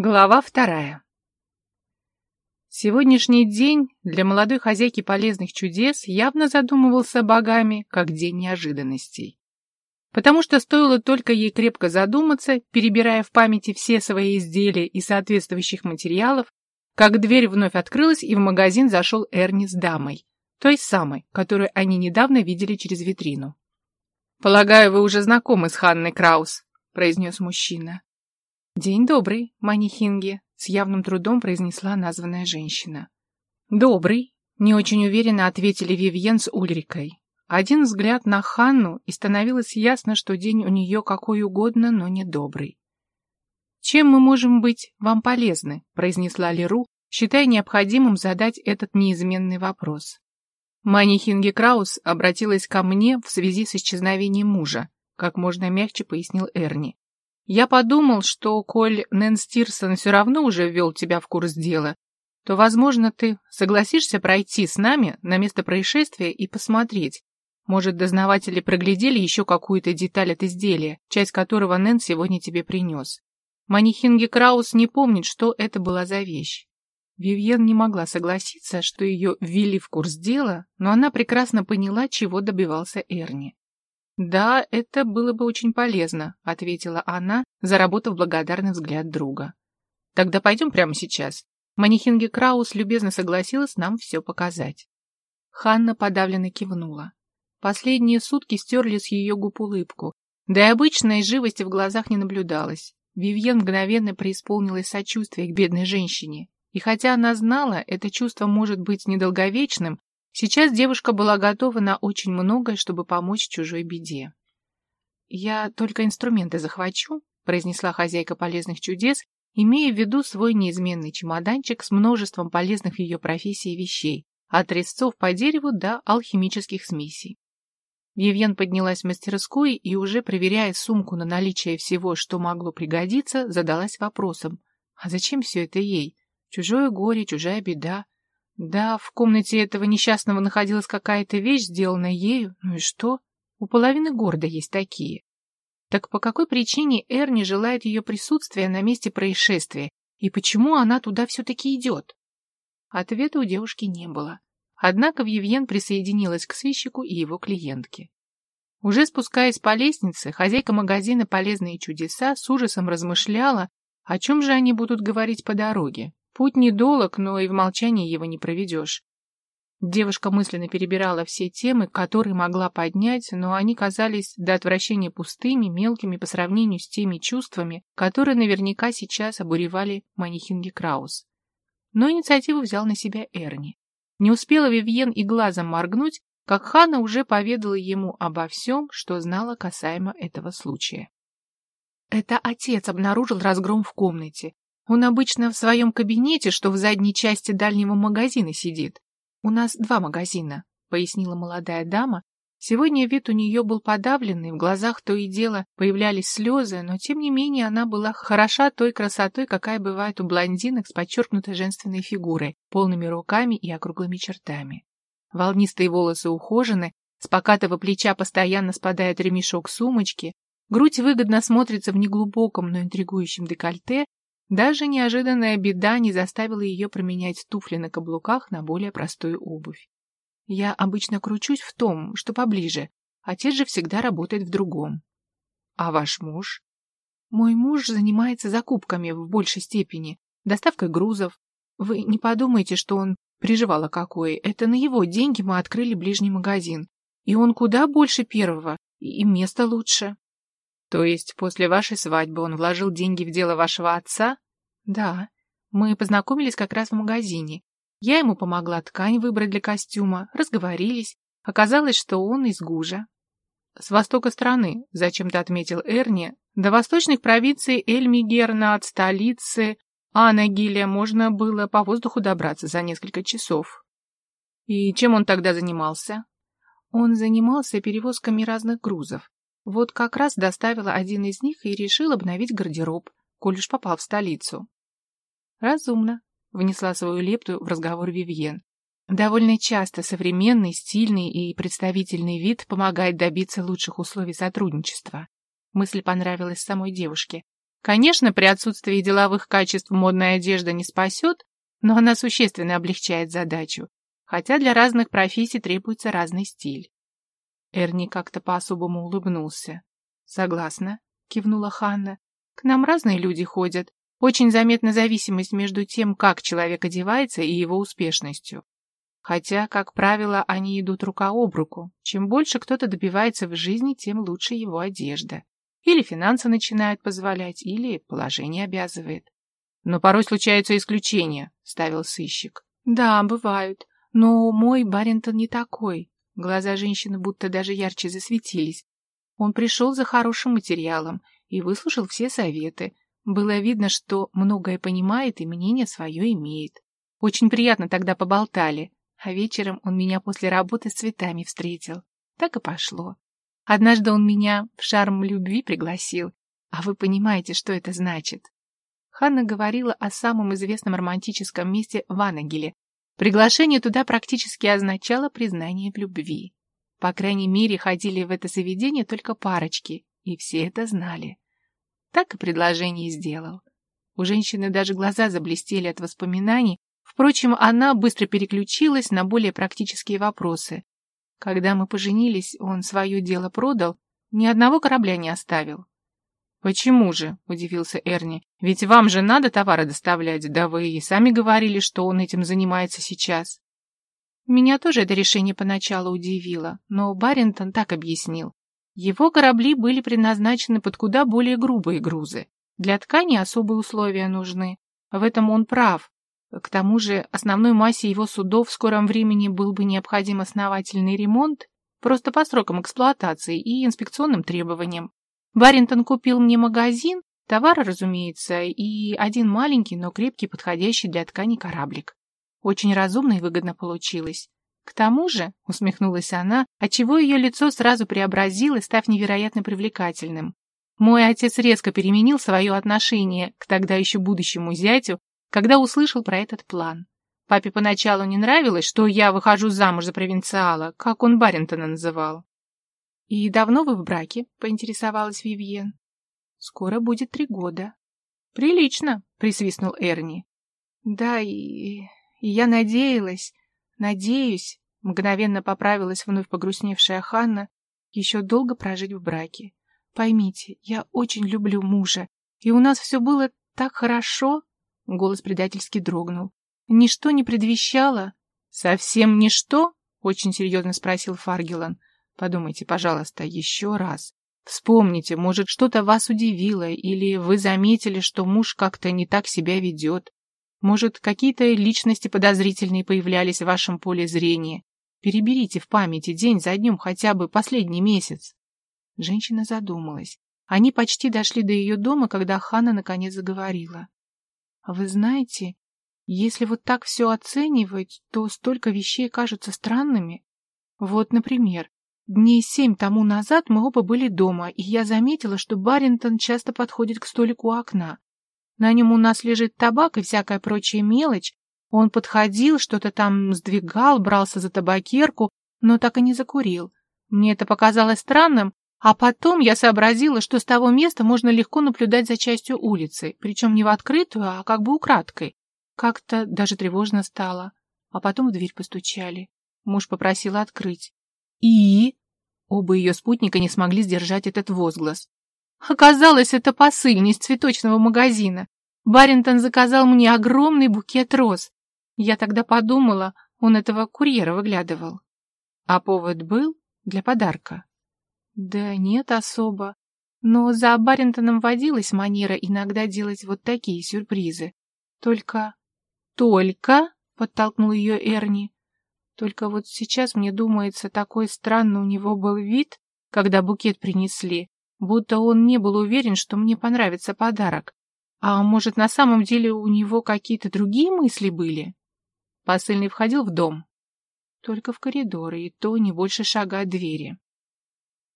Глава вторая. Сегодняшний день для молодой хозяйки полезных чудес явно задумывался богами как день неожиданностей. Потому что стоило только ей крепко задуматься, перебирая в памяти все свои изделия и соответствующих материалов, как дверь вновь открылась и в магазин зашел Эрни с дамой, той самой, которую они недавно видели через витрину. «Полагаю, вы уже знакомы с Ханной Краус», — произнес мужчина. «День добрый, Манихинге», — с явным трудом произнесла названная женщина. «Добрый», — не очень уверенно ответили Вивьен с Ульрикой. Один взгляд на Ханну, и становилось ясно, что день у нее какой угодно, но не добрый. «Чем мы можем быть вам полезны?» — произнесла Леру, считая необходимым задать этот неизменный вопрос. Манихинге Краус обратилась ко мне в связи с исчезновением мужа, как можно мягче пояснил Эрни. Я подумал, что, коль Нэн Стирсон все равно уже ввел тебя в курс дела, то, возможно, ты согласишься пройти с нами на место происшествия и посмотреть. Может, дознаватели проглядели еще какую-то деталь от изделия, часть которого Нэн сегодня тебе принес. Манихинги Краус не помнит, что это была за вещь. Вивьен не могла согласиться, что ее ввели в курс дела, но она прекрасно поняла, чего добивался Эрни. «Да, это было бы очень полезно», — ответила она, заработав благодарный взгляд друга. «Тогда пойдем прямо сейчас». Манихинге Краус любезно согласилась нам все показать. Ханна подавленно кивнула. Последние сутки стерли с ее губ улыбку, да и обычной живости в глазах не наблюдалось. Вивьен мгновенно преисполнилась сочувствия к бедной женщине. И хотя она знала, это чувство может быть недолговечным, Сейчас девушка была готова на очень многое, чтобы помочь чужой беде. «Я только инструменты захвачу», — произнесла хозяйка полезных чудес, имея в виду свой неизменный чемоданчик с множеством полезных в ее профессии вещей, от резцов по дереву до алхимических смесей. Вивьен поднялась в мастерскую и, уже проверяя сумку на наличие всего, что могло пригодиться, задалась вопросом, а зачем все это ей? Чужое горе, чужая беда. Да, в комнате этого несчастного находилась какая-то вещь, сделанная ею. Ну и что? У половины города есть такие. Так по какой причине Эрни желает ее присутствия на месте происшествия? И почему она туда все-таки идет? Ответа у девушки не было. Однако Вивьен присоединилась к сыщику и его клиентке. Уже спускаясь по лестнице, хозяйка магазина «Полезные чудеса» с ужасом размышляла, о чем же они будут говорить по дороге. Путь недолог, но и в молчании его не проведешь. Девушка мысленно перебирала все темы, которые могла поднять, но они казались до отвращения пустыми, мелкими по сравнению с теми чувствами, которые наверняка сейчас обуревали Манихинги Краус. Но инициативу взял на себя Эрни. Не успела Вивьен и глазом моргнуть, как Хана уже поведала ему обо всем, что знала касаемо этого случая. Это отец обнаружил разгром в комнате. Он обычно в своем кабинете, что в задней части дальнего магазина сидит. У нас два магазина, — пояснила молодая дама. Сегодня вид у нее был подавленный, в глазах то и дело появлялись слезы, но тем не менее она была хороша той красотой, какая бывает у блондинок с подчеркнутой женственной фигурой, полными руками и округлыми чертами. Волнистые волосы ухожены, с покатого плеча постоянно спадает ремешок сумочки, грудь выгодно смотрится в неглубоком, но интригующем декольте, даже неожиданная беда не заставила ее променять туфли на каблуках на более простую обувь. Я обычно кручусь в том, что поближе, отец же всегда работает в другом. А ваш муж? Мой муж занимается закупками в большей степени, доставкой грузов. Вы не подумайте, что он приживало какое. Это на его деньги мы открыли ближний магазин. И он куда больше первого, и место лучше. То есть после вашей свадьбы он вложил деньги в дело вашего отца? Да. Мы познакомились как раз в магазине. Я ему помогла ткань выбрать для костюма, разговорились. Оказалось, что он из Гужа. С востока страны, зачем-то отметил Эрни, до восточных провинций Эльмигерна от столицы Анагилия можно было по воздуху добраться за несколько часов. И чем он тогда занимался? Он занимался перевозками разных грузов. Вот как раз доставила один из них и решил обновить гардероб, коль уж попал в столицу. Разумно, внесла свою лепту в разговор Вивьен. Довольно часто современный, стильный и представительный вид помогает добиться лучших условий сотрудничества. Мысль понравилась самой девушке. Конечно, при отсутствии деловых качеств модная одежда не спасет, но она существенно облегчает задачу, хотя для разных профессий требуется разный стиль. Эрни как-то по-особому улыбнулся. «Согласна», — кивнула Ханна. «К нам разные люди ходят. Очень заметна зависимость между тем, как человек одевается, и его успешностью. Хотя, как правило, они идут рука об руку. Чем больше кто-то добивается в жизни, тем лучше его одежда. Или финансы начинают позволять, или положение обязывает. Но порой случаются исключения, — ставил сыщик. Да, бывают. Но мой Баринтон не такой. Глаза женщины будто даже ярче засветились. Он пришел за хорошим материалом и выслушал все советы. Было видно, что многое понимает и мнение свое имеет. Очень приятно тогда поболтали, а вечером он меня после работы с цветами встретил. Так и пошло. Однажды он меня в шарм любви пригласил, а вы понимаете, что это значит. Ханна говорила о самом известном романтическом месте в Анагеле. Приглашение туда практически означало признание в любви. По крайней мере, ходили в это заведение только парочки, и все это знали. Так и предложение сделал. У женщины даже глаза заблестели от воспоминаний, впрочем, она быстро переключилась на более практические вопросы. Когда мы поженились, он свое дело продал, ни одного корабля не оставил. «Почему же?» — удивился Эрни. «Ведь вам же надо товары доставлять, да вы и сами говорили, что он этим занимается сейчас». Меня тоже это решение поначалу удивило, но Баринтон так объяснил. Его корабли были предназначены под куда более грубые грузы. Для ткани особые условия нужны. В этом он прав. К тому же основной массе его судов в скором времени был бы необходим основательный ремонт, просто по срокам эксплуатации и инспекционным требованиям. Баринтон купил мне магазин, товар, разумеется, и один маленький, но крепкий, подходящий для ткани кораблик. Очень разумно и выгодно получилось. К тому же, усмехнулась она, отчего ее лицо сразу преобразилось, став невероятно привлекательным. Мой отец резко переменил свое отношение к тогда еще будущему зятю, когда услышал про этот план. Папе поначалу не нравилось, что я выхожу замуж за провинциала, как он Баринтона называл. «И давно вы в браке?» — поинтересовалась Вивьен. «Скоро будет три года». «Прилично», — присвистнул Эрни. «Да, и, и я надеялась, надеюсь», — мгновенно поправилась вновь погрустневшая Ханна, «еще долго прожить в браке. Поймите, я очень люблю мужа, и у нас все было так хорошо». Голос предательски дрогнул. «Ничто не предвещало». «Совсем ничто?» — очень серьезно спросил Фаргелан. Подумайте, пожалуйста, еще раз. Вспомните, может, что-то вас удивило, или вы заметили, что муж как-то не так себя ведет. Может, какие-то личности подозрительные появлялись в вашем поле зрения. Переберите в памяти день за днем хотя бы последний месяц. Женщина задумалась. Они почти дошли до ее дома, когда Хана наконец заговорила. Вы знаете, если вот так все оценивать, то столько вещей кажутся странными. Вот, например, Дней семь тому назад мы оба были дома, и я заметила, что Баринтон часто подходит к столику у окна. На нем у нас лежит табак и всякая прочая мелочь. Он подходил, что-то там сдвигал, брался за табакерку, но так и не закурил. Мне это показалось странным, а потом я сообразила, что с того места можно легко наблюдать за частью улицы, причем не в открытую, а как бы украдкой. Как-то даже тревожно стало. А потом в дверь постучали. Муж попросил открыть. «И?» Оба ее спутника не смогли сдержать этот возглас. Оказалось, это посыльный из цветочного магазина. Баринтон заказал мне огромный букет роз. Я тогда подумала, он этого курьера выглядывал. А повод был для подарка? Да нет особо. Но за Баринтоном водилась манера иногда делать вот такие сюрпризы. Только... Только, подтолкнул ее Эрни, только вот сейчас мне думается, такой странный у него был вид, когда букет принесли, будто он не был уверен, что мне понравится подарок. А может, на самом деле у него какие-то другие мысли были? Посыльный входил в дом. Только в коридоры, и то не больше шага от двери.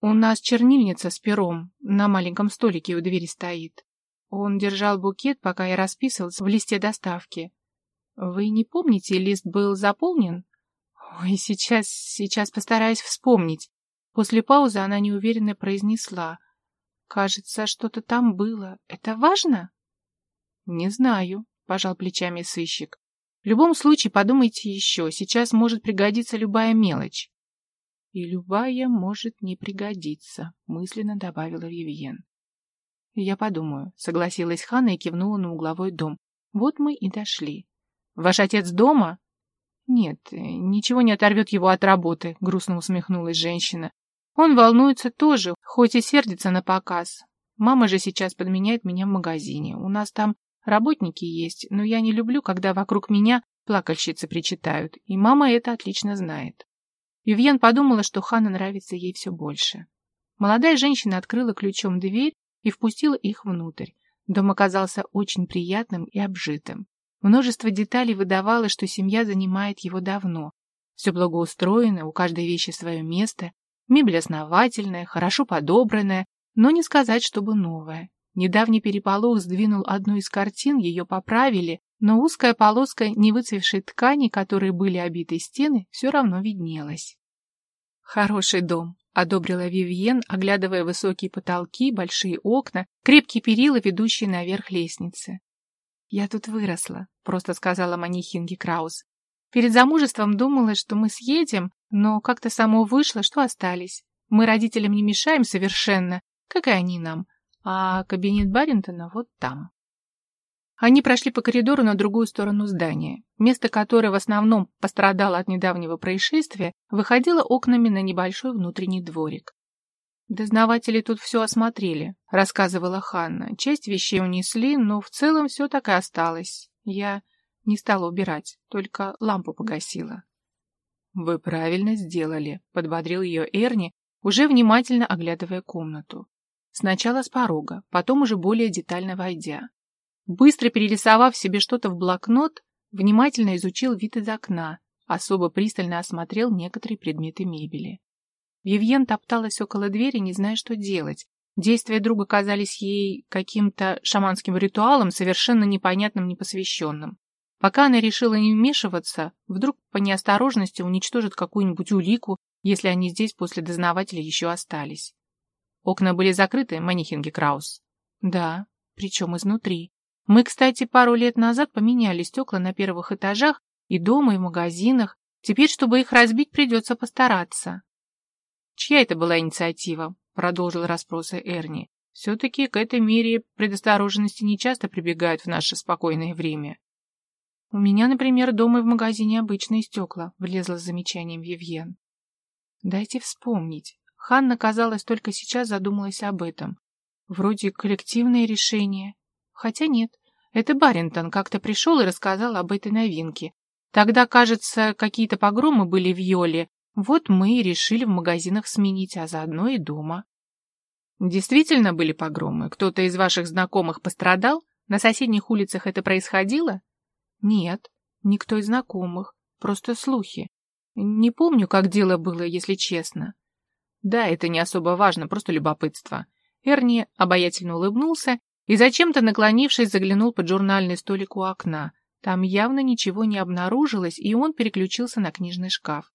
У нас чернильница с пером на маленьком столике у двери стоит. Он держал букет, пока я расписывался в листе доставки. Вы не помните, лист был заполнен? Ой, сейчас, сейчас постараюсь вспомнить. После паузы она неуверенно произнесла. Кажется, что-то там было. Это важно? Не знаю, пожал плечами сыщик. В любом случае, подумайте еще. Сейчас может пригодиться любая мелочь. И любая может не пригодиться, мысленно добавила Вивьен. Я подумаю, согласилась Ханна и кивнула на угловой дом. Вот мы и дошли. Ваш отец дома? Нет, ничего не оторвет его от работы, грустно усмехнулась женщина. Он волнуется тоже, хоть и сердится на показ. Мама же сейчас подменяет меня в магазине. У нас там работники есть, но я не люблю, когда вокруг меня плакальщицы причитают, и мама это отлично знает. Вивьен подумала, что Ханна нравится ей все больше. Молодая женщина открыла ключом дверь и впустила их внутрь. Дом оказался очень приятным и обжитым. Множество деталей выдавало, что семья занимает его давно. Все благоустроено, у каждой вещи свое место, Мебель основательная, хорошо подобранная, но не сказать, чтобы новая. Недавний переполох сдвинул одну из картин, ее поправили, но узкая полоска невыцвевшей ткани, которой были обиты стены, все равно виднелась. «Хороший дом», — одобрила Вивьен, оглядывая высокие потолки, большие окна, крепкие перила, ведущие наверх лестницы. «Я тут выросла», — просто сказала манихинге Краус. «Перед замужеством думала, что мы съедем, но как-то само вышло, что остались. Мы родителям не мешаем совершенно, как и они нам. А кабинет Баринтона вот там. Они прошли по коридору на другую сторону здания. Место, которое в основном пострадало от недавнего происшествия, выходило окнами на небольшой внутренний дворик. «Дознаватели тут все осмотрели», — рассказывала Ханна. «Часть вещей унесли, но в целом все так и осталось. Я не стала убирать, только лампу погасила». «Вы правильно сделали», — подбодрил ее Эрни, уже внимательно оглядывая комнату. Сначала с порога, потом уже более детально войдя. Быстро перерисовав себе что-то в блокнот, внимательно изучил вид из окна, особо пристально осмотрел некоторые предметы мебели. Вивьен топталась около двери, не зная, что делать. Действия друга казались ей каким-то шаманским ритуалом, совершенно непонятным, непосвященным. Пока она решила не вмешиваться, вдруг по неосторожности уничтожит какую-нибудь улику, если они здесь после дознавателя еще остались. Окна были закрыты, Манихинги Краус? Да, причем изнутри. Мы, кстати, пару лет назад поменяли стекла на первых этажах и дома, и в магазинах. Теперь, чтобы их разбить, придется постараться. Чья это была инициатива? Продолжил расспросы Эрни. Все-таки к этой мере предосторожности не часто прибегают в наше спокойное время. «У меня, например, дома и в магазине обычные стекла», — влезла с замечанием Вивьен. «Дайте вспомнить». Ханна, казалось, только сейчас задумалась об этом. Вроде коллективное решение. Хотя нет, это Баринтон как-то пришел и рассказал об этой новинке. Тогда, кажется, какие-то погромы были в Йоле. Вот мы и решили в магазинах сменить, а заодно и дома. Действительно были погромы? Кто-то из ваших знакомых пострадал? На соседних улицах это происходило? Нет, никто из знакомых, просто слухи. Не помню, как дело было, если честно. Да, это не особо важно, просто любопытство. Эрни обаятельно улыбнулся и, зачем-то наклонившись, заглянул под журнальный столик у окна. Там явно ничего не обнаружилось, и он переключился на книжный шкаф.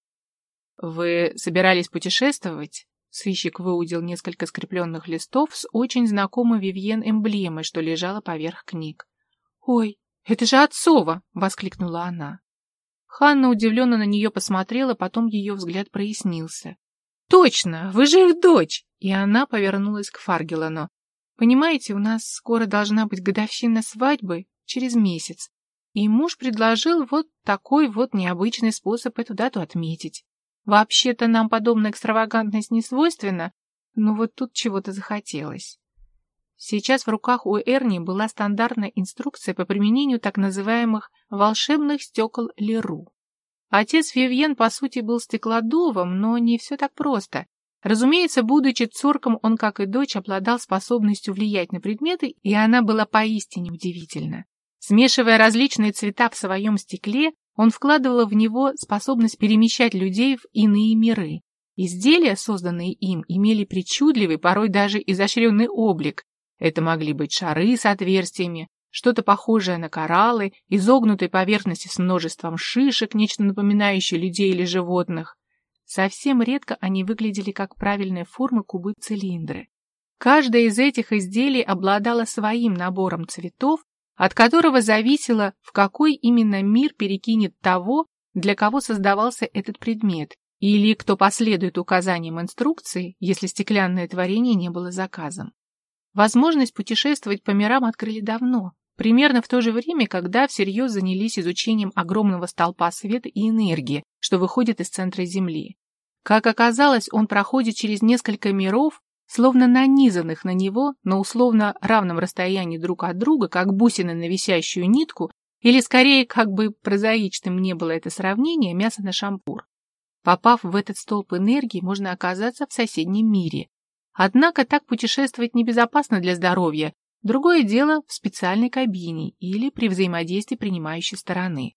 «Вы собирались путешествовать?» Сыщик выудил несколько скрепленных листов с очень знакомой Вивьен эмблемой, что лежала поверх книг. «Ой, «Это же отцова!» — воскликнула она. Ханна удивленно на нее посмотрела, потом ее взгляд прояснился. «Точно! Вы же их дочь!» И она повернулась к Фаргелану. «Понимаете, у нас скоро должна быть годовщина свадьбы, через месяц. И муж предложил вот такой вот необычный способ эту дату отметить. Вообще-то нам подобная экстравагантность не свойственна, но вот тут чего-то захотелось. Сейчас в руках у Эрни была стандартная инструкция по применению так называемых волшебных стекол Леру. Отец Вивьен, по сути, был стеклодувом, но не все так просто. Разумеется, будучи цорком, он, как и дочь, обладал способностью влиять на предметы, и она была поистине удивительна. Смешивая различные цвета в своем стекле, он вкладывал в него способность перемещать людей в иные миры. Изделия, созданные им, имели причудливый, порой даже изощренный облик, это могли быть шары с отверстиями, что-то похожее на кораллы, изогнутой поверхности с множеством шишек, нечто напоминающее людей или животных. Совсем редко они выглядели как правильные формы кубы-цилиндры. Каждое из этих изделий обладало своим набором цветов, от которого зависело, в какой именно мир перекинет того, для кого создавался этот предмет, или кто последует указаниям инструкции, если стеклянное творение не было заказом. Возможность путешествовать по мирам открыли давно, примерно в то же время, когда всерьез занялись изучением огромного столпа света и энергии, что выходит из центра Земли. Как оказалось, он проходит через несколько миров, словно нанизанных на него на условно равном расстоянии друг от друга, как бусины на висящую нитку, или скорее, как бы прозаичным не было это сравнение, мясо на шампур. Попав в этот столб энергии, можно оказаться в соседнем мире. Однако так путешествовать небезопасно для здоровья. Другое дело в специальной кабине или при взаимодействии принимающей стороны.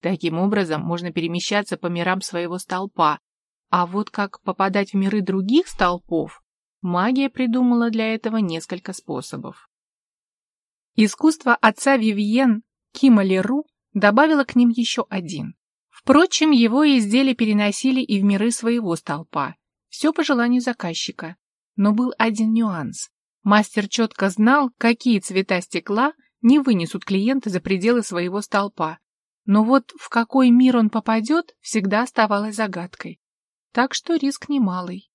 Таким образом, можно перемещаться по мирам своего столпа. А вот как попадать в миры других столпов, магия придумала для этого несколько способов. Искусство отца Вивьен Кима Леру добавило к ним еще один. Впрочем, его изделия переносили и в миры своего столпа. Все по желанию заказчика. Но был один нюанс. Мастер четко знал, какие цвета стекла не вынесут клиента за пределы своего столпа. Но вот в какой мир он попадет, всегда оставалось загадкой. Так что риск немалый.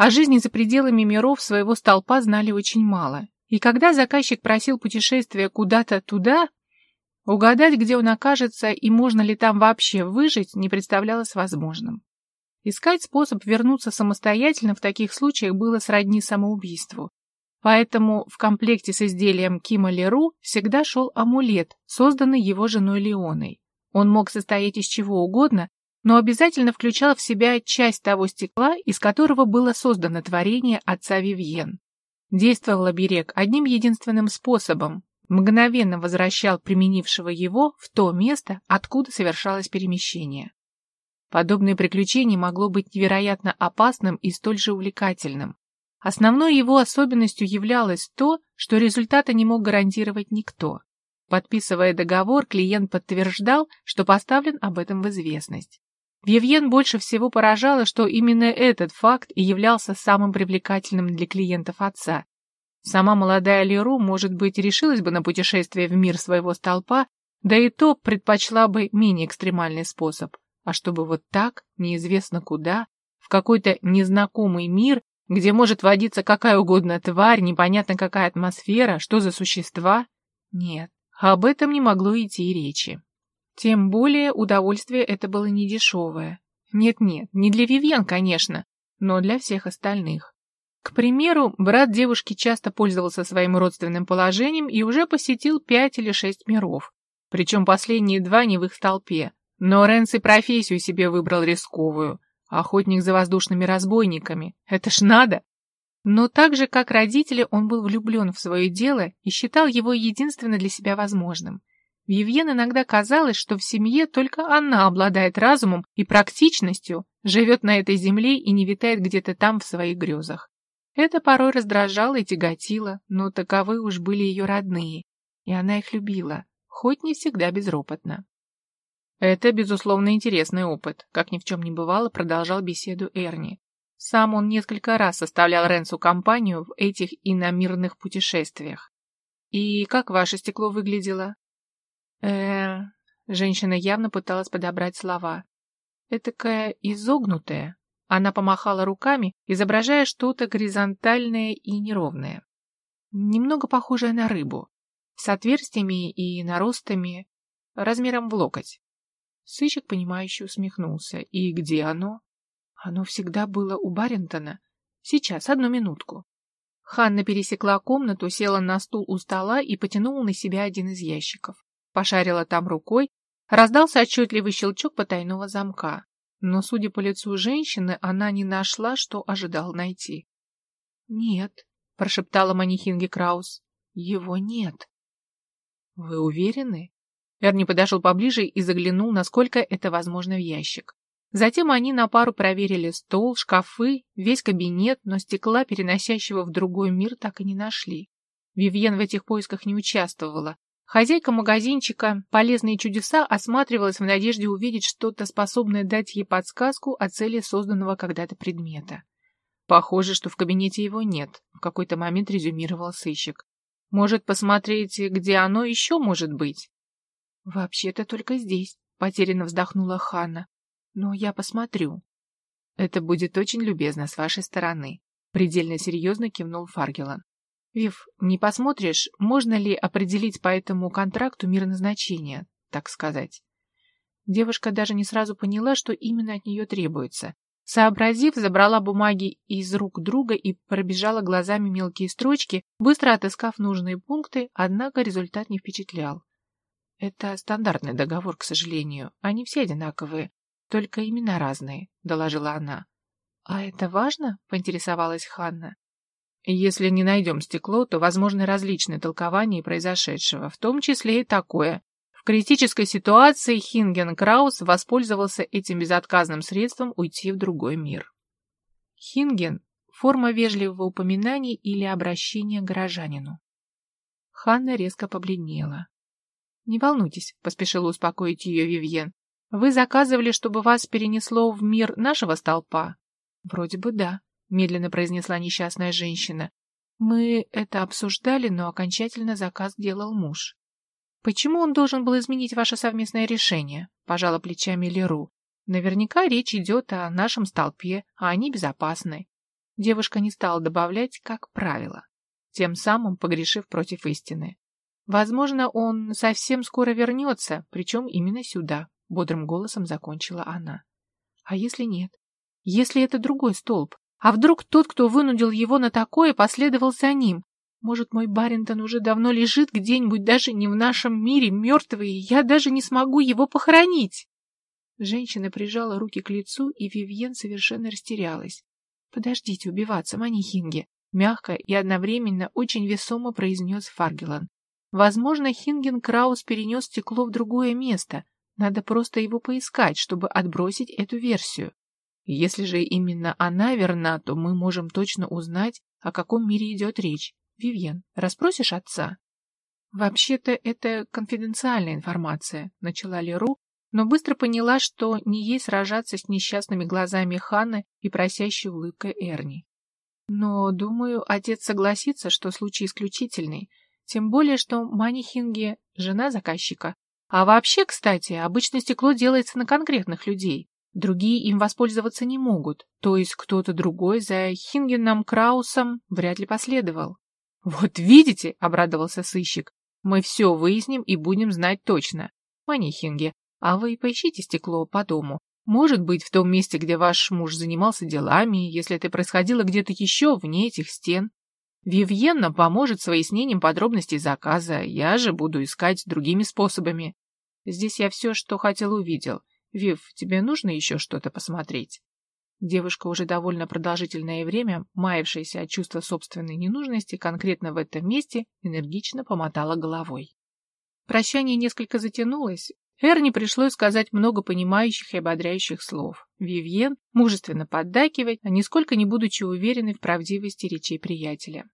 О жизни за пределами миров своего столпа знали очень мало. И когда заказчик просил путешествия куда-то туда, Угадать, где он окажется и можно ли там вообще выжить, не представлялось возможным. Искать способ вернуться самостоятельно в таких случаях было сродни самоубийству. Поэтому в комплекте с изделием Кима Леру всегда шел амулет, созданный его женой Леоной. Он мог состоять из чего угодно, но обязательно включал в себя часть того стекла, из которого было создано творение отца Вивьен. Действовал оберег одним единственным способом мгновенно возвращал применившего его в то место, откуда совершалось перемещение. Подобное приключение могло быть невероятно опасным и столь же увлекательным. Основной его особенностью являлось то, что результата не мог гарантировать никто. Подписывая договор, клиент подтверждал, что поставлен об этом в известность. Вивьен больше всего поражало, что именно этот факт и являлся самым привлекательным для клиентов отца, Сама молодая Леру, может быть, решилась бы на путешествие в мир своего столпа, да и то предпочла бы менее экстремальный способ. А чтобы вот так, неизвестно куда, в какой-то незнакомый мир, где может водиться какая угодно тварь, непонятно какая атмосфера, что за существа? Нет, об этом не могло идти и речи. Тем более удовольствие это было недешевое. Нет-нет, не для Вивьен, конечно, но для всех остальных. К примеру, брат девушки часто пользовался своим родственным положением и уже посетил пять или шесть миров, причем последние два не в их толпе. Но Рэнс и профессию себе выбрал рисковую – охотник за воздушными разбойниками. Это ж надо! Но так же, как родители, он был влюблен в свое дело и считал его единственно для себя возможным. Вивьен иногда казалось, что в семье только она обладает разумом и практичностью, живет на этой земле и не витает где-то там в своих грезах. Это порой раздражало и тяготило, но таковы уж были ее родные, и она их любила, хоть не всегда безропотно. Это, безусловно, интересный опыт, как ни в чем не бывало, продолжал беседу Эрни. Сам он несколько раз составлял Ренсу компанию в этих иномирных путешествиях. И как ваше стекло выглядело? Э Женщина явно пыталась подобрать слова. Этакое изогнутое, она помахала руками, изображая что-то горизонтальное и неровное. Немного похожее на рыбу, с отверстиями и наростами размером в локоть. Сыщик, понимающе усмехнулся. И где оно? Оно всегда было у Барентона. Сейчас, одну минутку. Ханна пересекла комнату, села на стул у стола и потянула на себя один из ящиков. Пошарила там рукой, раздался отчетливый щелчок потайного замка но, судя по лицу женщины, она не нашла, что ожидал найти. «Нет», — прошептала манихинги Краус, — «его нет». «Вы уверены?» Эрни подошел поближе и заглянул, насколько это возможно, в ящик. Затем они на пару проверили стол, шкафы, весь кабинет, но стекла, переносящего в другой мир, так и не нашли. Вивьен в этих поисках не участвовала, Хозяйка магазинчика «Полезные чудеса» осматривалась в надежде увидеть что-то, способное дать ей подсказку о цели созданного когда-то предмета. Похоже, что в кабинете его нет, в какой-то момент резюмировал сыщик. Может, посмотреть, где оно еще может быть? Вообще-то только здесь, потерянно вздохнула Ханна. Но я посмотрю. Это будет очень любезно с вашей стороны, предельно серьезно кивнул Фаргелан. Вив, не посмотришь, можно ли определить по этому контракту мир назначения, так сказать? Девушка даже не сразу поняла, что именно от нее требуется. Сообразив, забрала бумаги из рук друга и пробежала глазами мелкие строчки, быстро отыскав нужные пункты, однако результат не впечатлял. Это стандартный договор, к сожалению. Они все одинаковые, только имена разные, доложила она. А это важно? поинтересовалась Ханна. Если не найдем стекло, то возможны различные толкования произошедшего, в том числе и такое. В критической ситуации Хинген Краус воспользовался этим безотказным средством уйти в другой мир. Хинген – форма вежливого упоминания или обращения к горожанину. Ханна резко побледнела. «Не волнуйтесь», — поспешила успокоить ее Вивьен. «Вы заказывали, чтобы вас перенесло в мир нашего столпа?» «Вроде бы да», медленно произнесла несчастная женщина. Мы это обсуждали, но окончательно заказ делал муж. Почему он должен был изменить ваше совместное решение? Пожала плечами Леру. Наверняка речь идет о нашем столпе, а они безопасны. Девушка не стала добавлять, как правило, тем самым погрешив против истины. Возможно, он совсем скоро вернется, причем именно сюда, бодрым голосом закончила она. А если нет? Если это другой столб? А вдруг тот, кто вынудил его на такое, последовал за ним? Может, мой Баринтон уже давно лежит где-нибудь даже не в нашем мире, мертвый, и я даже не смогу его похоронить? Женщина прижала руки к лицу, и Вивьен совершенно растерялась. «Подождите убиваться, Манихинге», — мягко и одновременно очень весомо произнес Фаргелан. «Возможно, Хинген Краус перенес стекло в другое место. Надо просто его поискать, чтобы отбросить эту версию. Если же именно она верна, то мы можем точно узнать, о каком мире идет речь. Вивьен, расспросишь отца? Вообще-то это конфиденциальная информация, начала Леру, но быстро поняла, что не ей сражаться с несчастными глазами Ханны и просящей улыбкой Эрни. Но, думаю, отец согласится, что случай исключительный, тем более, что Манихинге – жена заказчика. А вообще, кстати, обычно стекло делается на конкретных людей. Другие им воспользоваться не могут, то есть кто-то другой за Хингеном Краусом вряд ли последовал. «Вот видите», — обрадовался сыщик, — «мы все выясним и будем знать точно. Мани Хинге, а вы поищите стекло по дому. Может быть, в том месте, где ваш муж занимался делами, если это происходило где-то еще вне этих стен. Вивьенна поможет с выяснением подробностей заказа, я же буду искать другими способами. Здесь я все, что хотел, увидел. «Вив, тебе нужно еще что-то посмотреть?» Девушка, уже довольно продолжительное время, маявшаяся от чувства собственной ненужности конкретно в этом месте, энергично помотала головой. Прощание несколько затянулось. Эрни пришлось сказать много понимающих и ободряющих слов. Вивьен мужественно поддакивать, а нисколько не будучи уверенной в правдивости речей приятеля.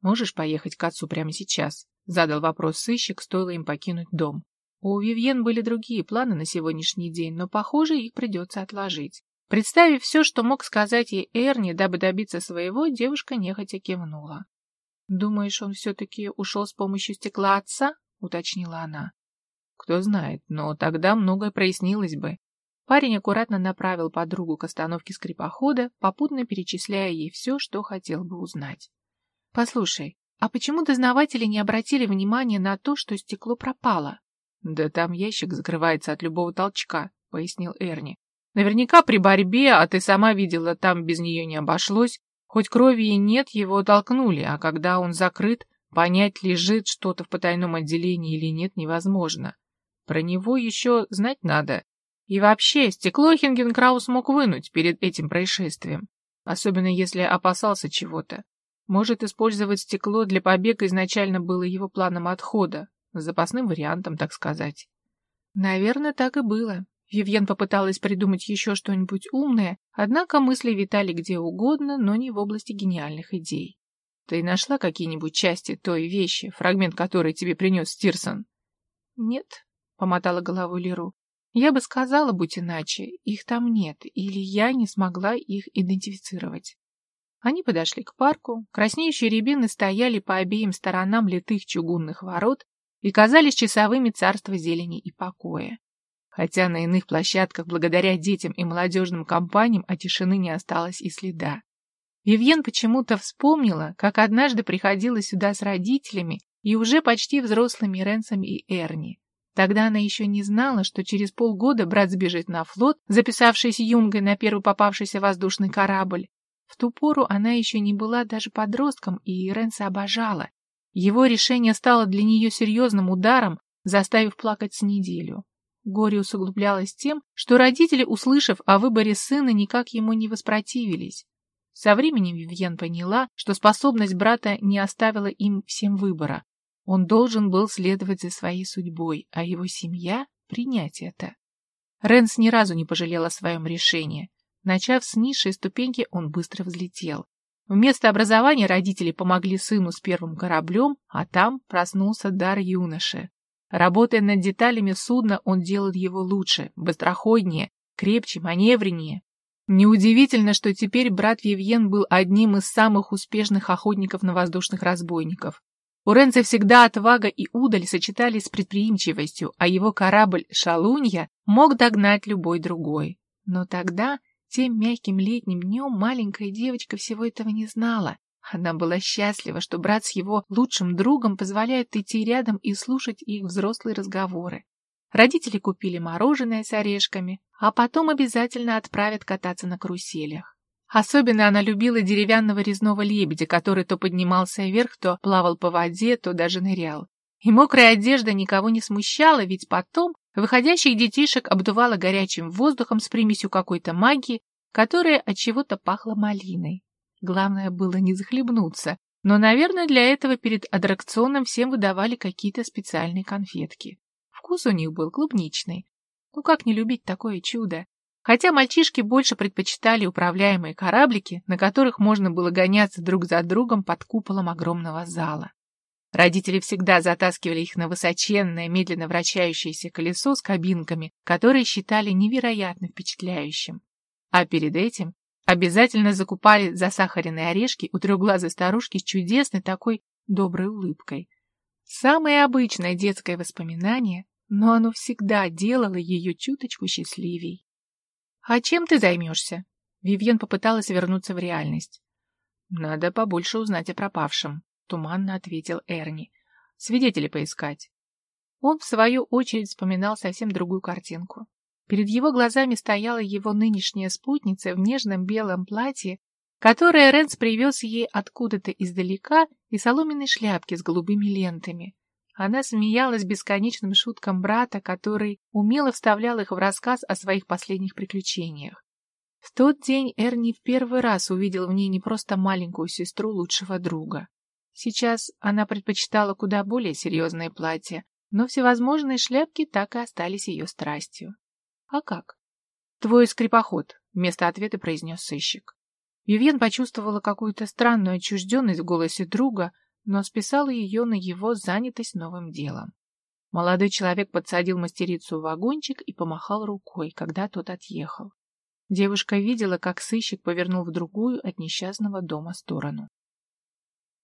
«Можешь поехать к отцу прямо сейчас?» — задал вопрос сыщик, стоило им покинуть дом. У Вивьен были другие планы на сегодняшний день, но, похоже, их придется отложить. Представив все, что мог сказать ей Эрни, дабы добиться своего, девушка нехотя кивнула. «Думаешь, он все-таки ушел с помощью стекла отца?» — уточнила она. «Кто знает, но тогда многое прояснилось бы». Парень аккуратно направил подругу к остановке скрипохода, попутно перечисляя ей все, что хотел бы узнать. «Послушай, а почему дознаватели не обратили внимания на то, что стекло пропало?» «Да там ящик закрывается от любого толчка», — пояснил Эрни. «Наверняка при борьбе, а ты сама видела, там без нее не обошлось. Хоть крови и нет, его толкнули, а когда он закрыт, понять, лежит что-то в потайном отделении или нет, невозможно. Про него еще знать надо. И вообще, стекло Хингенкраус мог вынуть перед этим происшествием, особенно если опасался чего-то. Может, использовать стекло для побега изначально было его планом отхода, Запасным вариантом, так сказать. Наверное, так и было. Вивьен попыталась придумать еще что-нибудь умное, однако мысли витали где угодно, но не в области гениальных идей. Ты нашла какие-нибудь части той вещи, фрагмент которой тебе принес Стирсон? Нет, помотала головой Леру. Я бы сказала, будь иначе, их там нет, или я не смогла их идентифицировать. Они подошли к парку, краснеющие рябины стояли по обеим сторонам литых чугунных ворот и казались часовыми царства зелени и покоя. Хотя на иных площадках, благодаря детям и молодежным компаниям, от тишины не осталось и следа. Вивьен почему-то вспомнила, как однажды приходила сюда с родителями и уже почти взрослыми Ренсом и Эрни. Тогда она еще не знала, что через полгода брат сбежит на флот, записавшись юнгой на первый попавшийся воздушный корабль. В ту пору она еще не была даже подростком, и Ренса обожала. Его решение стало для нее серьезным ударом, заставив плакать с неделю. Горе усугублялось тем, что родители, услышав о выборе сына, никак ему не воспротивились. Со временем Вивьен поняла, что способность брата не оставила им всем выбора. Он должен был следовать за своей судьбой, а его семья — принять это. Ренс ни разу не пожалел о своем решении. Начав с низшей ступеньки, он быстро взлетел. Вместо образования родители помогли сыну с первым кораблем, а там проснулся дар юноши. Работая над деталями судна, он делал его лучше, быстроходнее, крепче, маневреннее. Неудивительно, что теперь брат Вивьен был одним из самых успешных охотников на воздушных разбойников. У Ренца всегда отвага и удаль сочетались с предприимчивостью, а его корабль «Шалунья» мог догнать любой другой. Но тогда, тем мягким летним днем, маленькая девочка всего этого не знала. Она была счастлива, что брат с его лучшим другом позволяет идти рядом и слушать их взрослые разговоры. Родители купили мороженое с орешками, а потом обязательно отправят кататься на каруселях. Особенно она любила деревянного резного лебедя, который то поднимался вверх, то плавал по воде, то даже нырял. И мокрая одежда никого не смущала, ведь потом выходящих детишек обдувала горячим воздухом с примесью какой-то магии, которая от чего-то пахла малиной. Главное было не захлебнуться, но, наверное, для этого перед аттракционом всем выдавали какие-то специальные конфетки. Вкус у них был клубничный. Ну как не любить такое чудо? Хотя мальчишки больше предпочитали управляемые кораблики, на которых можно было гоняться друг за другом под куполом огромного зала. Родители всегда затаскивали их на высоченное, медленно вращающееся колесо с кабинками, которые считали невероятно впечатляющим. А перед этим обязательно закупали засахаренные орешки у трехглазой старушки с чудесной такой доброй улыбкой. Самое обычное детское воспоминание, но оно всегда делало ее чуточку счастливей. «А чем ты займешься?» Вивьен попыталась вернуться в реальность. «Надо побольше узнать о пропавшем», — туманно ответил Эрни. «Свидетелей поискать». Он, в свою очередь, вспоминал совсем другую картинку. Перед его глазами стояла его нынешняя спутница в нежном белом платье, которое Ренс привез ей откуда-то издалека и соломенной шляпке с голубыми лентами. Она смеялась бесконечным шуткам брата, который умело вставлял их в рассказ о своих последних приключениях. В тот день Эрни в первый раз увидел в ней не просто маленькую сестру лучшего друга. Сейчас она предпочитала куда более серьезное платье, но всевозможные шляпки так и остались ее страстью. «А как?» «Твой скрипоход», — вместо ответа произнес сыщик. Вивьен почувствовала какую-то странную отчужденность в голосе друга, но списала ее на его занятость новым делом. Молодой человек подсадил мастерицу в вагончик и помахал рукой, когда тот отъехал. Девушка видела, как сыщик повернул в другую от несчастного дома сторону.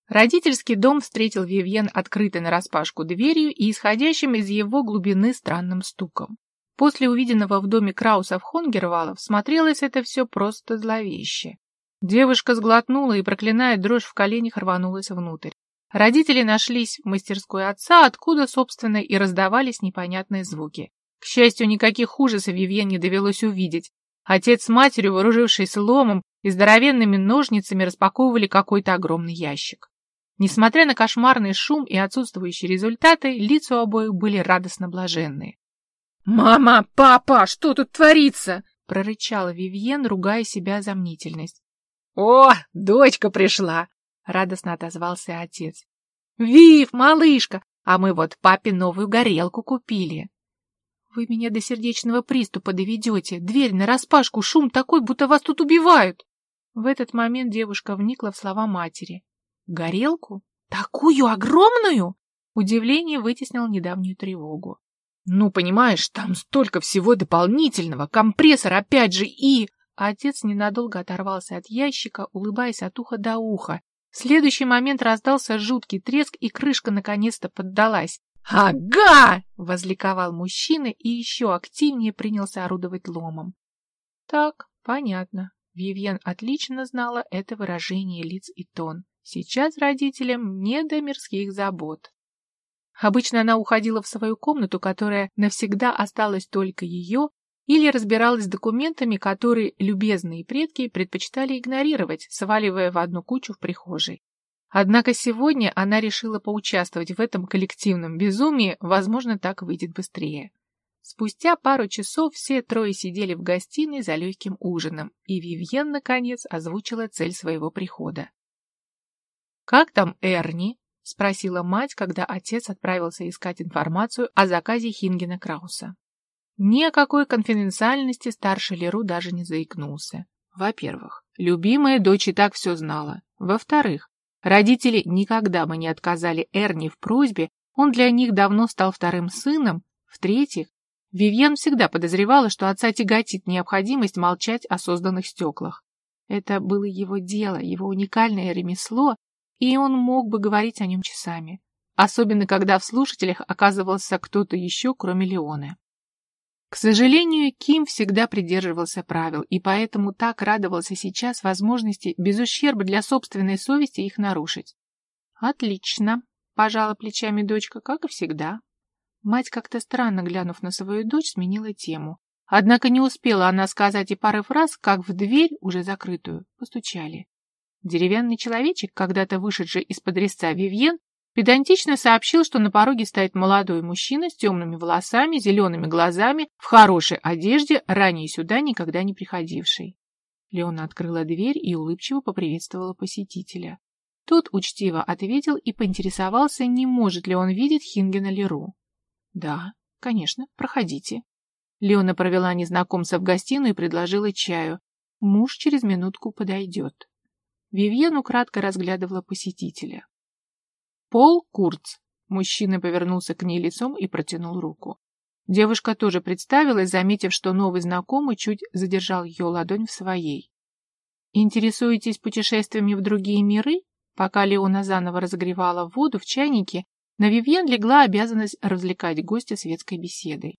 Родительский дом встретил Вивьен открытой нараспашку дверью и исходящим из его глубины странным стуком. После увиденного в доме Краусов-Хонгервалов смотрелось это все просто зловеще. Девушка сглотнула и, проклиная дрожь в коленях, рванулась внутрь. Родители нашлись в мастерской отца, откуда, собственно, и раздавались непонятные звуки. К счастью, никаких ужасов Вивьен не довелось увидеть. Отец с матерью, вооружившись ломом и здоровенными ножницами, распаковывали какой-то огромный ящик. Несмотря на кошмарный шум и отсутствующие результаты, лица у обоих были радостно блаженные. «Мама! Папа! Что тут творится?» — прорычала Вивьен, ругая себя за мнительность. «О, дочка пришла!» — радостно отозвался отец. «Вив, малышка, а мы вот папе новую горелку купили». «Вы меня до сердечного приступа доведете. Дверь нараспашку, шум такой, будто вас тут убивают». В этот момент девушка вникла в слова матери. «Горелку? Такую огромную?» Удивление вытеснило недавнюю тревогу. «Ну, понимаешь, там столько всего дополнительного, компрессор опять же и...» Отец ненадолго оторвался от ящика, улыбаясь от уха до уха. В следующий момент раздался жуткий треск, и крышка наконец-то поддалась. «Ага!» — возликовал мужчина и еще активнее принялся орудовать ломом. Так, понятно. Вивьен отлично знала это выражение лиц и тон. Сейчас родителям не до мирских забот. Обычно она уходила в свою комнату, которая навсегда осталась только ее, или разбиралась с документами, которые любезные предки предпочитали игнорировать, сваливая в одну кучу в прихожей. Однако сегодня она решила поучаствовать в этом коллективном безумии, возможно, так выйдет быстрее. Спустя пару часов все трое сидели в гостиной за легким ужином, и Вивьен, наконец, озвучила цель своего прихода. «Как там Эрни?» — спросила мать, когда отец отправился искать информацию о заказе Хингена Крауса. Ни о какой конфиденциальности старший Леру даже не заикнулся. Во-первых, любимая дочь и так все знала. Во-вторых, родители никогда бы не отказали Эрни в просьбе, он для них давно стал вторым сыном. В-третьих, Вивьен всегда подозревала, что отца тяготит необходимость молчать о созданных стеклах. Это было его дело, его уникальное ремесло, и он мог бы говорить о нем часами. Особенно, когда в слушателях оказывался кто-то еще, кроме Леоны. К сожалению, Ким всегда придерживался правил, и поэтому так радовался сейчас возможности без ущерба для собственной совести их нарушить. «Отлично», — пожала плечами дочка, как и всегда. Мать, как-то странно глянув на свою дочь, сменила тему. Однако не успела она сказать и пары фраз, как в дверь, уже закрытую, постучали. Деревянный человечек, когда-то вышедший из-под резца Вивьен, Педантично сообщил, что на пороге стоит молодой мужчина с темными волосами, зелеными глазами, в хорошей одежде, ранее сюда никогда не приходивший. Леона открыла дверь и улыбчиво поприветствовала посетителя. Тот учтиво ответил и поинтересовался, не может ли он видеть Хингена Леру. «Да, конечно, проходите». Леона провела незнакомца в гостиную и предложила чаю. Муж через минутку подойдет. Вивьен украдко разглядывала посетителя. Пол Курц. Мужчина повернулся к ней лицом и протянул руку. Девушка тоже представилась, заметив, что новый знакомый чуть задержал ее ладонь в своей. «Интересуетесь путешествиями в другие миры?» Пока Леона заново разогревала воду в чайнике, на Вивьен легла обязанность развлекать гостя светской беседой.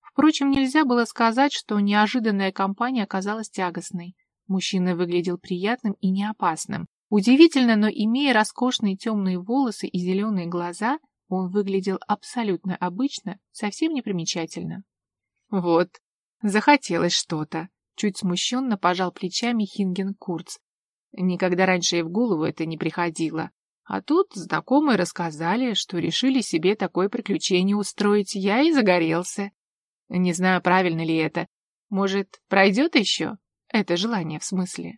Впрочем, нельзя было сказать, что неожиданная компания оказалась тягостной. Мужчина выглядел приятным и неопасным, Удивительно, но имея роскошные темные волосы и зеленые глаза, он выглядел абсолютно обычно, совсем непримечательно. Вот, захотелось что-то. Чуть смущенно пожал плечами Хинген Курц. Никогда раньше и в голову это не приходило. А тут знакомые рассказали, что решили себе такое приключение устроить. Я и загорелся. Не знаю, правильно ли это. Может, пройдет еще? Это желание в смысле.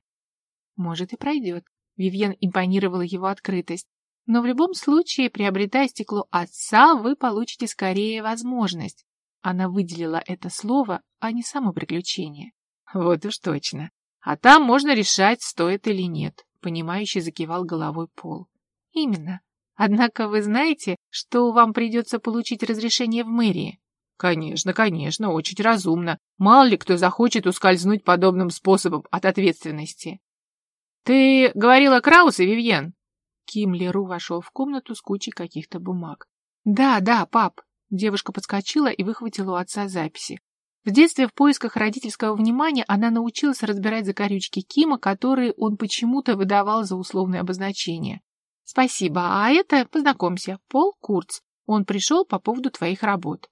Может, и пройдет. Вивьен импонировала его открытость. Но в любом случае, приобретая стекло отца, вы получите скорее возможность. Она выделила это слово, а не само приключение. Вот уж точно. А там можно решать, стоит или нет, понимающий закивал головой Пол. Именно. Однако вы знаете, что вам придется получить разрешение в мэрии? Конечно, конечно, очень разумно. Мало ли кто захочет ускользнуть подобным способом от ответственности. «Ты говорила Краусе, Вивьен?» Ким Леру вошел в комнату с кучей каких-то бумаг. «Да, да, пап!» Девушка подскочила и выхватила у отца записи. В детстве в поисках родительского внимания она научилась разбирать закорючки Кима, которые он почему-то выдавал за условные обозначения. «Спасибо, а это, познакомься, Пол Курц. Он пришел по поводу твоих работ».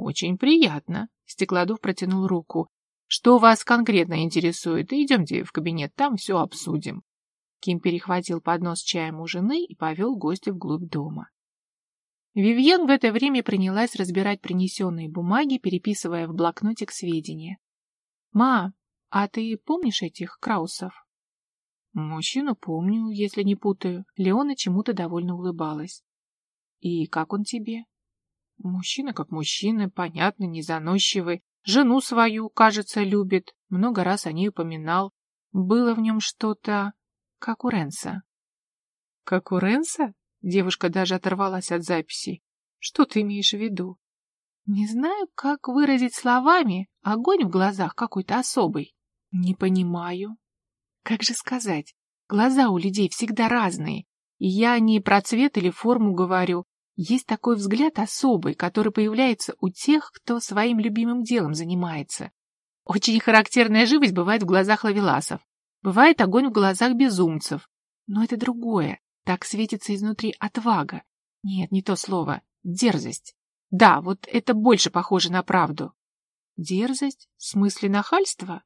«Очень приятно», — Стеклодув протянул руку. Что вас конкретно интересует? Идемте в кабинет, там все обсудим. Ким перехватил поднос чаем у жены и повел гостя вглубь дома. Вивьен в это время принялась разбирать принесенные бумаги, переписывая в блокнотик сведения. «Ма, а ты помнишь этих Краусов?» «Мужчину помню, если не путаю». Леона чему-то довольно улыбалась. «И как он тебе?» «Мужчина как мужчина, понятно, незаносчивый. Жену свою, кажется, любит. Много раз о ней упоминал. Было в нем что-то, как у Ренса. Как у Ренса? Девушка даже оторвалась от записи. Что ты имеешь в виду? Не знаю, как выразить словами. Огонь в глазах какой-то особый. Не понимаю. Как же сказать? Глаза у людей всегда разные. И я не про цвет или форму говорю. Есть такой взгляд особый, который появляется у тех, кто своим любимым делом занимается. Очень характерная живость бывает в глазах лавеласов. Бывает огонь в глазах безумцев. Но это другое. Так светится изнутри отвага. Нет, не то слово. Дерзость. Да, вот это больше похоже на правду. Дерзость? В смысле нахальства?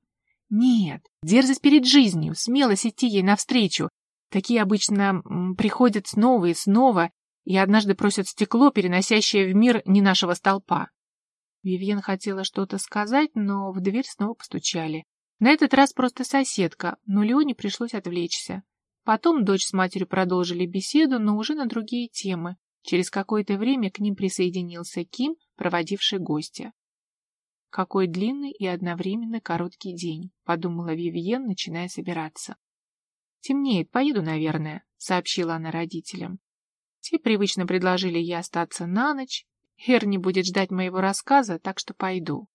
Нет, дерзость перед жизнью, смелость идти ей навстречу. Такие обычно приходят снова и снова, и однажды просят стекло, переносящее в мир не нашего столпа. Вивьен хотела что-то сказать, но в дверь снова постучали. На этот раз просто соседка, но Леоне пришлось отвлечься. Потом дочь с матерью продолжили беседу, но уже на другие темы. Через какое-то время к ним присоединился Ким, проводивший гостя. Какой длинный и одновременно короткий день, подумала Вивьен, начиная собираться. Темнеет, поеду, наверное, сообщила она родителям. Те привычно предложили ей остаться на ночь. Эрни будет ждать моего рассказа, так что пойду.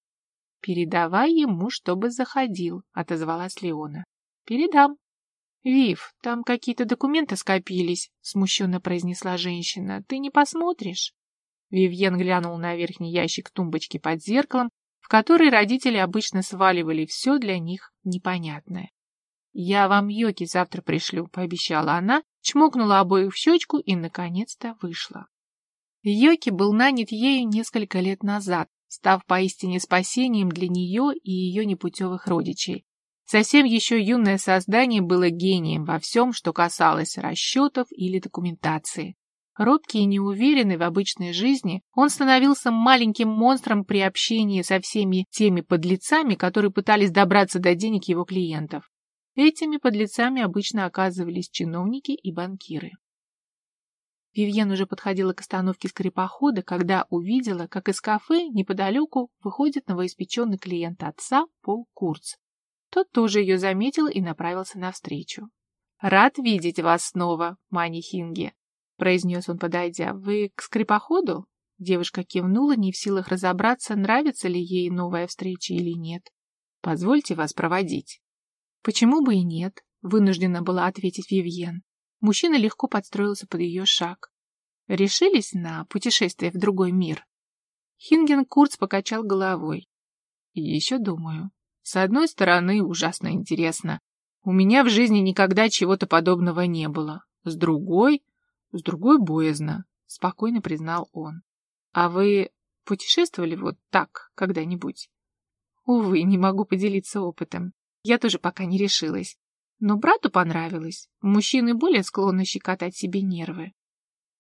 Передавай ему, чтобы заходил, отозвалась Леона. Передам. Вив, там какие-то документы скопились, смущенно произнесла женщина. Ты не посмотришь? Вивьен глянул на верхний ящик тумбочки под зеркалом в который родители обычно сваливали все для них непонятное. «Я вам йоки завтра пришлю», — пообещала она, чмокнула обоих в щечку и, наконец-то, вышла. Йоки был нанят ею несколько лет назад, став поистине спасением для нее и ее непутевых родичей. Совсем еще юное создание было гением во всем, что касалось расчетов или документации. Робкий и неуверенный в обычной жизни, он становился маленьким монстром при общении со всеми теми подлецами, которые пытались добраться до денег его клиентов. Этими подлецами обычно оказывались чиновники и банкиры. Вивьен уже подходила к остановке скрипохода, когда увидела, как из кафе неподалеку выходит новоиспеченный клиент отца Пол Курц. Тот тоже ее заметил и направился навстречу. «Рад видеть вас снова, Мани Хинге», произнес он, подойдя. «Вы к скрипоходу?» Девушка кивнула, не в силах разобраться, нравится ли ей новая встреча или нет. «Позвольте вас проводить». «Почему бы и нет?» — вынуждена была ответить Вивьен. Мужчина легко подстроился под ее шаг. «Решились на путешествие в другой мир?» Хинген Курц покачал головой. «Еще думаю. С одной стороны, ужасно интересно. У меня в жизни никогда чего-то подобного не было. С другой, с другой боязно, спокойно признал он. А вы путешествовали вот так когда-нибудь? Увы, не могу поделиться опытом. Я тоже пока не решилась. Но брату понравилось. Мужчины более склонны щекотать себе нервы.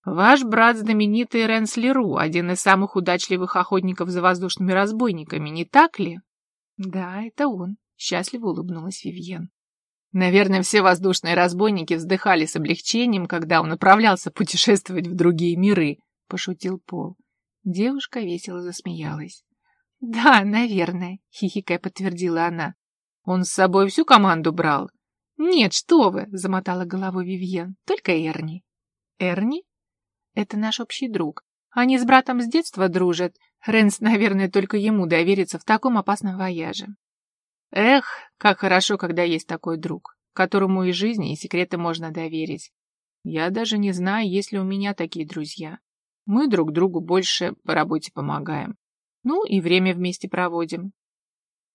Ваш брат знаменитый Ренс Леру, один из самых удачливых охотников за воздушными разбойниками, не так ли? Да, это он, счастливо улыбнулась Вивьен. Наверное, все воздушные разбойники вздыхали с облегчением, когда он отправлялся путешествовать в другие миры, — пошутил Пол. Девушка весело засмеялась. — Да, наверное, — хихикая подтвердила она. — Он с собой всю команду брал? — Нет, что вы, — замотала головой Вивьен, — только Эрни. — Эрни? Это наш общий друг. Они с братом с детства дружат. Ренс, наверное, только ему доверится в таком опасном вояже. Эх, как хорошо, когда есть такой друг, которому и жизни, и секреты можно доверить. Я даже не знаю, есть ли у меня такие друзья. Мы друг другу больше по работе помогаем. Ну и время вместе проводим.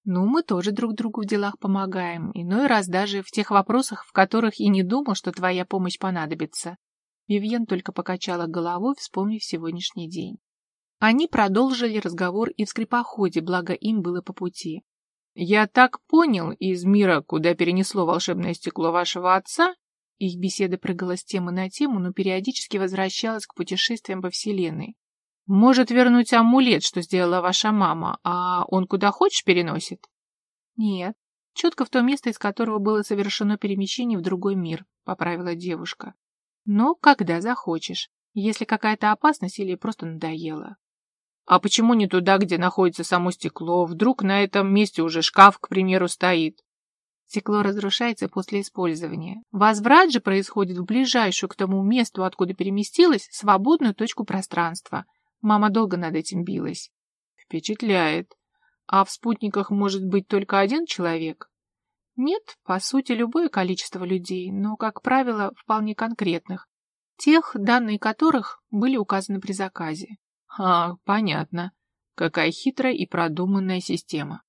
Ну, мы тоже друг другу в делах помогаем, иной раз даже в тех вопросах, в которых и не думал, что твоя помощь понадобится. Вивьен только покачала головой, вспомнив сегодняшний день. Они продолжили разговор и в скрипоходе, благо им было по пути. Я так понял, из мира, куда перенесло волшебное стекло вашего отца, их беседа прыгала с темы на тему, но периодически возвращалась к путешествиям по Вселенной. Может вернуть амулет, что сделала ваша мама, а он куда хочешь переносит? Нет, четко в то место, из которого было совершено перемещение в другой мир, поправила девушка. Но когда захочешь, если какая-то опасность или просто надоело. А почему не туда, где находится само стекло? Вдруг на этом месте уже шкаф, к примеру, стоит? Стекло разрушается после использования. Возврат же происходит в ближайшую к тому месту, откуда переместилась, свободную точку пространства. Мама долго над этим билась. Впечатляет. А в спутниках может быть только один человек? Нет, по сути, любое количество людей, но, как правило, вполне конкретных, тех, данные которых были указаны при заказе. А, понятно. Какая хитрая и продуманная система.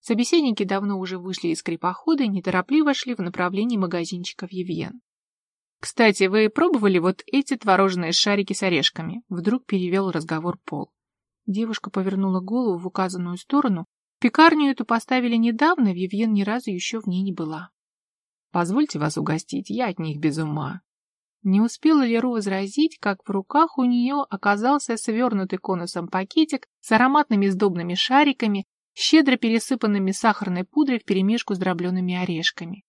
Собеседники давно уже вышли из крепохода и неторопливо шли в направлении магазинчика Вивьен. «Кстати, вы пробовали вот эти творожные шарики с орешками?» Вдруг перевел разговор Пол. Девушка повернула голову в указанную сторону. Пекарню эту поставили недавно, Вивьен ни разу еще в ней не была. «Позвольте вас угостить, я от них без ума». Не успела Леру возразить, как в руках у нее оказался свернутый конусом пакетик с ароматными сдобными шариками, щедро пересыпанными сахарной пудрой вперемешку с дроблеными орешками.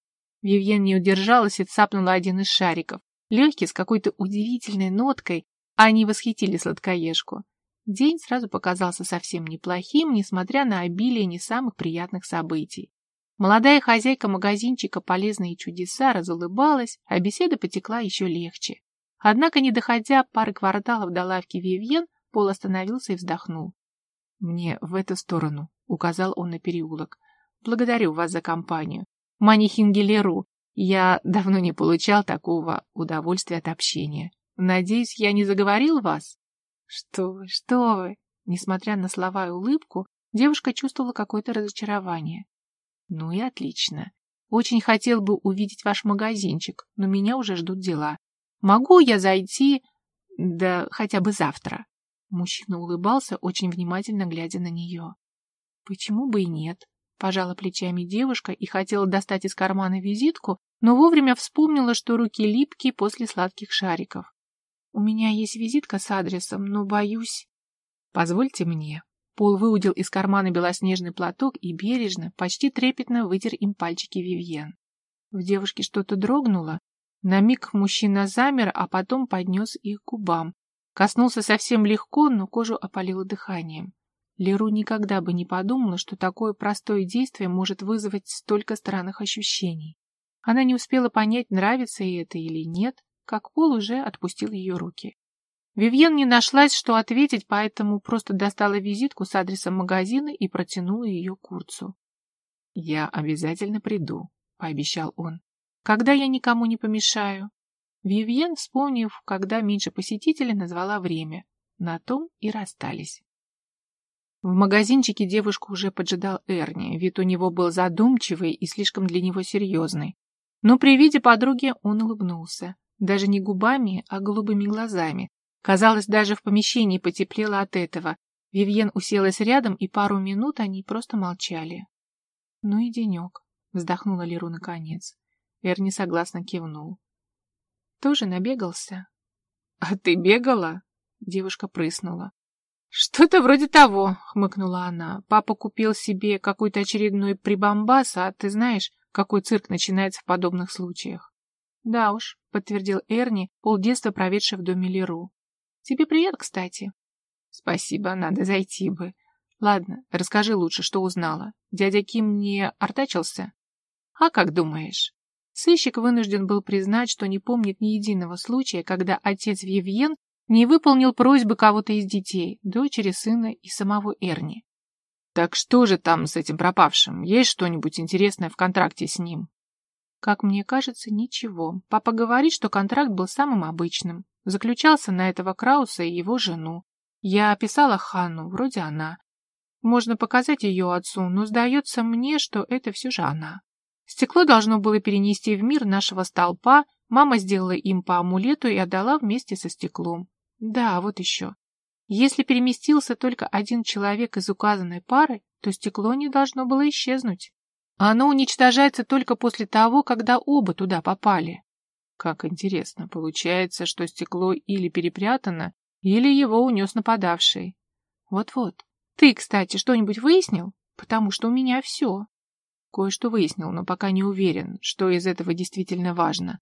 Вивьен не удержалась и цапнула один из шариков, легкий, с какой-то удивительной ноткой, они восхитили сладкоежку. День сразу показался совсем неплохим, несмотря на обилие не самых приятных событий. Молодая хозяйка магазинчика «Полезные чудеса» разулыбалась, а беседа потекла еще легче. Однако, не доходя пары кварталов до лавки Вивьен, Пол остановился и вздохнул. «Мне в эту сторону», — указал он на переулок. «Благодарю вас за компанию. Мани Хингелеру, я давно не получал такого удовольствия от общения. Надеюсь, я не заговорил вас?» «Что вы, что вы!» Несмотря на слова и улыбку, девушка чувствовала какое-то разочарование. Ну и отлично. Очень хотел бы увидеть ваш магазинчик, но меня уже ждут дела. Могу я зайти, да хотя бы завтра? Мужчина улыбался, очень внимательно глядя на нее. Почему бы и нет? Пожала плечами девушка и хотела достать из кармана визитку, но вовремя вспомнила, что руки липкие после сладких шариков. У меня есть визитка с адресом, но боюсь... Позвольте мне. Пол выудил из кармана белоснежный платок и бережно, почти трепетно вытер им пальчики Вивьен. В девушке что-то дрогнуло. На миг мужчина замер, а потом поднес их к губам. Коснулся совсем легко, но кожу опалило дыханием. Леру никогда бы не подумала, что такое простое действие может вызвать столько странных ощущений. Она не успела понять, нравится ей это или нет, как Пол уже отпустил ее руки. Вивьен не нашлась, что ответить, поэтому просто достала визитку с адресом магазина и протянула ее Курцу. «Я обязательно приду», — пообещал он, — «когда я никому не помешаю». Вивьен, вспомнив, когда меньше посетителей, назвала время. На том и расстались. В магазинчике девушку уже поджидал Эрни. Вид у него был задумчивый и слишком для него серьезный. Но при виде подруги он улыбнулся. Даже не губами, а голубыми глазами, Казалось, даже в помещении потеплело от этого. Вивьен уселась рядом, и пару минут они просто молчали. «Ну и денек», — вздохнула Леру наконец. Эрни согласно кивнул. «Тоже набегался?» «А ты бегала?» — девушка прыснула. «Что-то вроде того», — хмыкнула она. «Папа купил себе какой-то очередной прибамбас, а ты знаешь, какой цирк начинается в подобных случаях?» «Да уж», — подтвердил Эрни, полдетства проведший в доме Леру. Тебе привет, кстати. Спасибо, надо зайти бы. Ладно, расскажи лучше, что узнала. Дядя Ким не артачился? А как думаешь? Сыщик вынужден был признать, что не помнит ни единого случая, когда отец Вивьен не выполнил просьбы кого-то из детей, дочери, сына и самого Эрни. Так что же там с этим пропавшим? Есть что-нибудь интересное в контракте с ним? Как мне кажется, ничего. Папа говорит, что контракт был самым обычным. Заключался на этого Крауса и его жену. Я описала Ханну, вроде она. Можно показать ее отцу, но сдается мне, что это все же она. Стекло должно было перенести в мир нашего столпа, мама сделала им по амулету и отдала вместе со стеклом. Да, вот еще. Если переместился только один человек из указанной пары, то стекло не должно было исчезнуть. Оно уничтожается только после того, когда оба туда попали. Как интересно, получается, что стекло или перепрятано, или его унес нападавший. Вот-вот. Ты, кстати, что-нибудь выяснил? Потому что у меня все. Кое-что выяснил, но пока не уверен, что из этого действительно важно.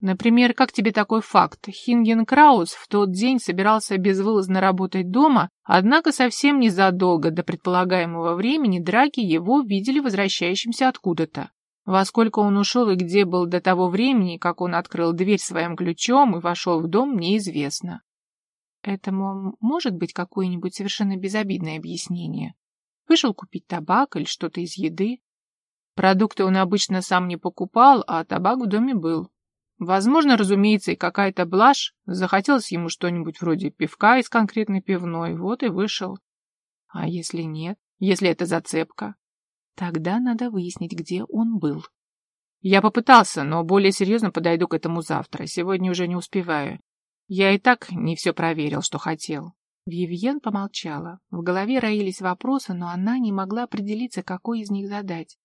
Например, как тебе такой факт? Хинген Краус в тот день собирался безвылазно работать дома, однако совсем незадолго до предполагаемого времени драки его видели возвращающимся откуда-то. Во сколько он ушел и где был до того времени, как он открыл дверь своим ключом и вошел в дом, неизвестно. Этому может быть какое-нибудь совершенно безобидное объяснение. Вышел купить табак или что-то из еды. Продукты он обычно сам не покупал, а табак в доме был. Возможно, разумеется, и какая-то блажь. Захотелось ему что-нибудь вроде пивка из конкретной пивной, вот и вышел. А если нет? Если это зацепка? Тогда надо выяснить, где он был. Я попытался, но более серьезно подойду к этому завтра. Сегодня уже не успеваю. Я и так не все проверил, что хотел. Вивьен помолчала. В голове роились вопросы, но она не могла определиться, какой из них задать.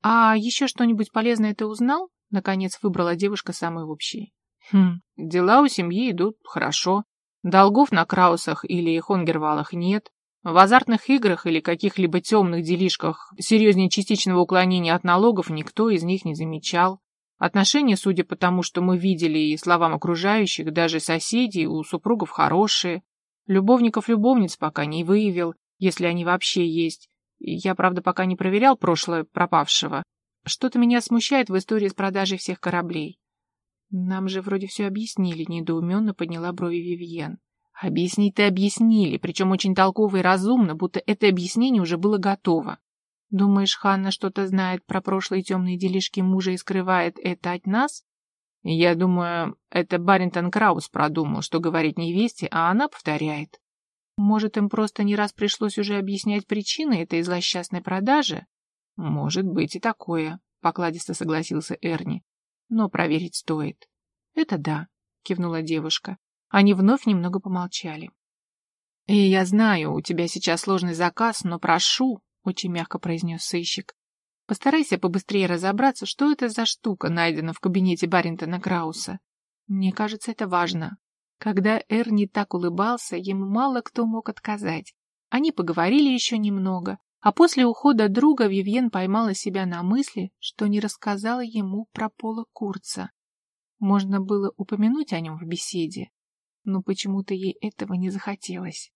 «А еще что-нибудь полезное ты узнал?» Наконец выбрала девушка самый общий. «Хм, дела у семьи идут хорошо. Долгов на Краусах или Хонгервалах нет. В азартных играх или каких-либо темных делишках серьезнее частичного уклонения от налогов никто из них не замечал. Отношения, судя по тому, что мы видели и словам окружающих, даже соседей, у супругов хорошие. Любовников-любовниц пока не выявил, если они вообще есть. Я, правда, пока не проверял прошлое пропавшего. Что-то меня смущает в истории с продажей всех кораблей. Нам же вроде все объяснили, недоуменно подняла брови Вивьен. Объяснить-то объяснили, причем очень толково и разумно, будто это объяснение уже было готово. Думаешь, Ханна что-то знает про прошлые темные делишки мужа и скрывает это от нас? Я думаю, это Баринтон Краус продумал, что говорить невесте, а она повторяет. Может, им просто не раз пришлось уже объяснять причины этой злосчастной продажи? Может быть и такое, покладисто согласился Эрни. Но проверить стоит. Это да, кивнула девушка. Они вновь немного помолчали. «И я знаю, у тебя сейчас сложный заказ, но прошу», — очень мягко произнес сыщик, «постарайся побыстрее разобраться, что это за штука найдена в кабинете Баринтона Крауса. Мне кажется, это важно». Когда Эрни так улыбался, ему мало кто мог отказать. Они поговорили еще немного, а после ухода друга Вивьен поймала себя на мысли, что не рассказала ему про Пола Курца. Можно было упомянуть о нем в беседе, но почему-то ей этого не захотелось.